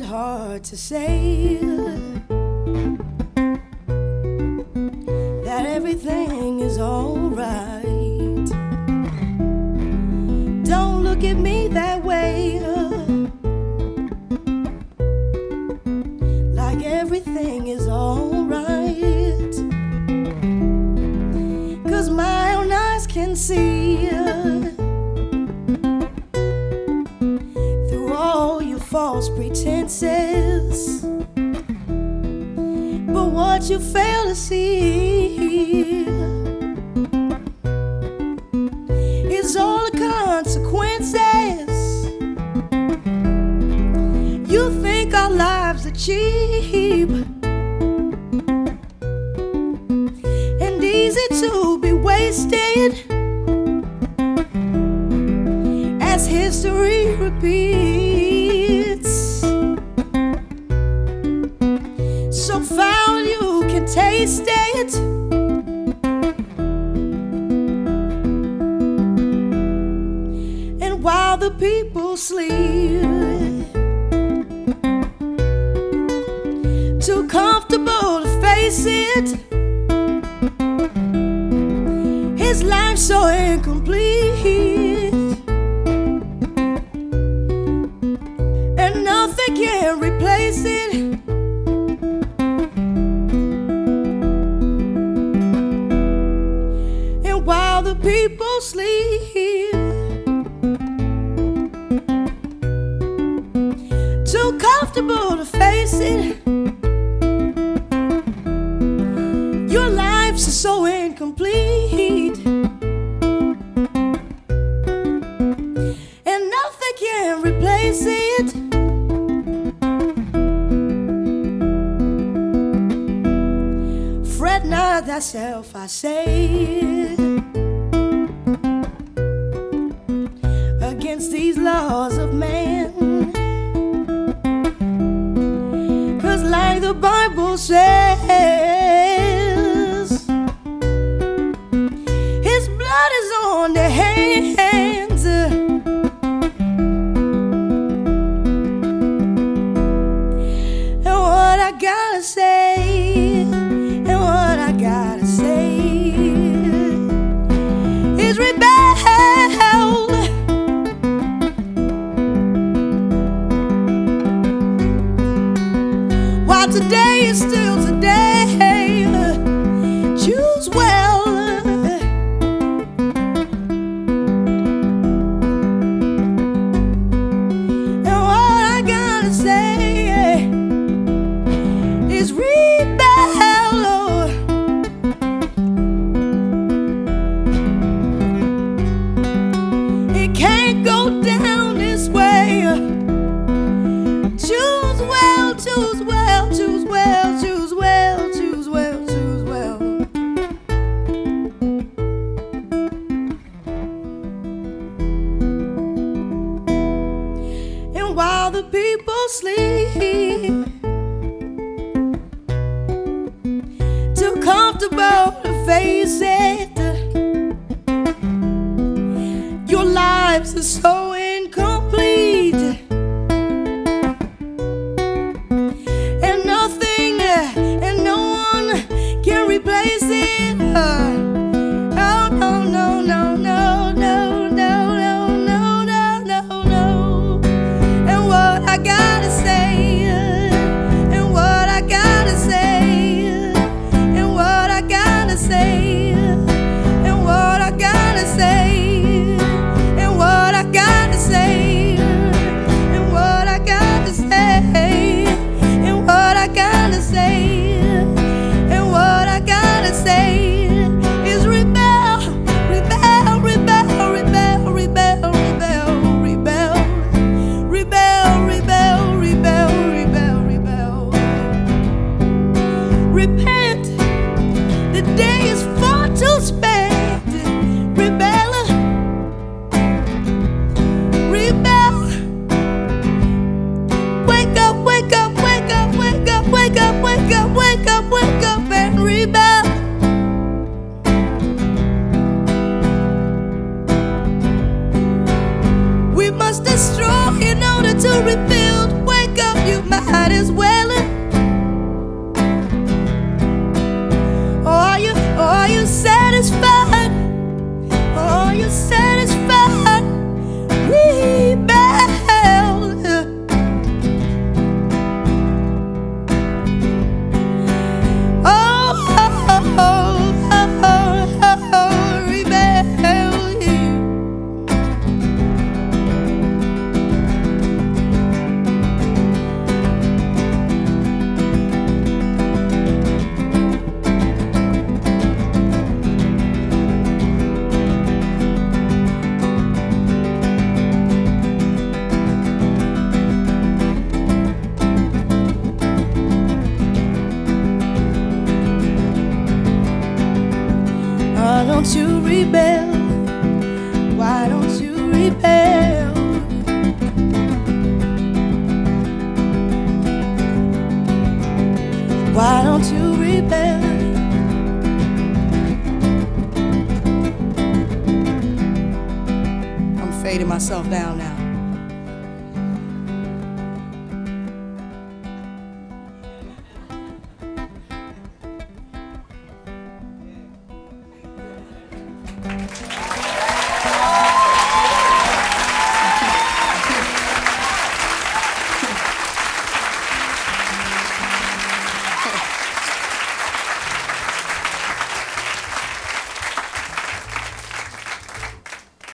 it hard to say that everything is alright. Don't look at me that way. Like everything is alright. Cause my own eyes can see. False pretenses. But what you fail to see is all the consequences. You think our lives are cheap and easy to be wasted as history repeats. People sleep, too comfortable to face it. His life's so incomplete, and nothing can replace it. Comfortable to face it. Your lives are so incomplete, and nothing can replace it. Fret not thyself, I say, against these laws of man. The Bible says, His blood is on their hands. Choose well, choose well, choose well, choose well, choose well. And while the people sleep, too comfortable to face it, your lives are so Repent, the day is far too spent. Rebel, rebel. Wake up, wake up, wake up, wake up, wake up, wake up, wake up, wake up and rebel. We must destroy in order to rebuild. Wake up, you don't you rebel? Why don't you rebel? Why don't you rebel? I'm fading myself down now.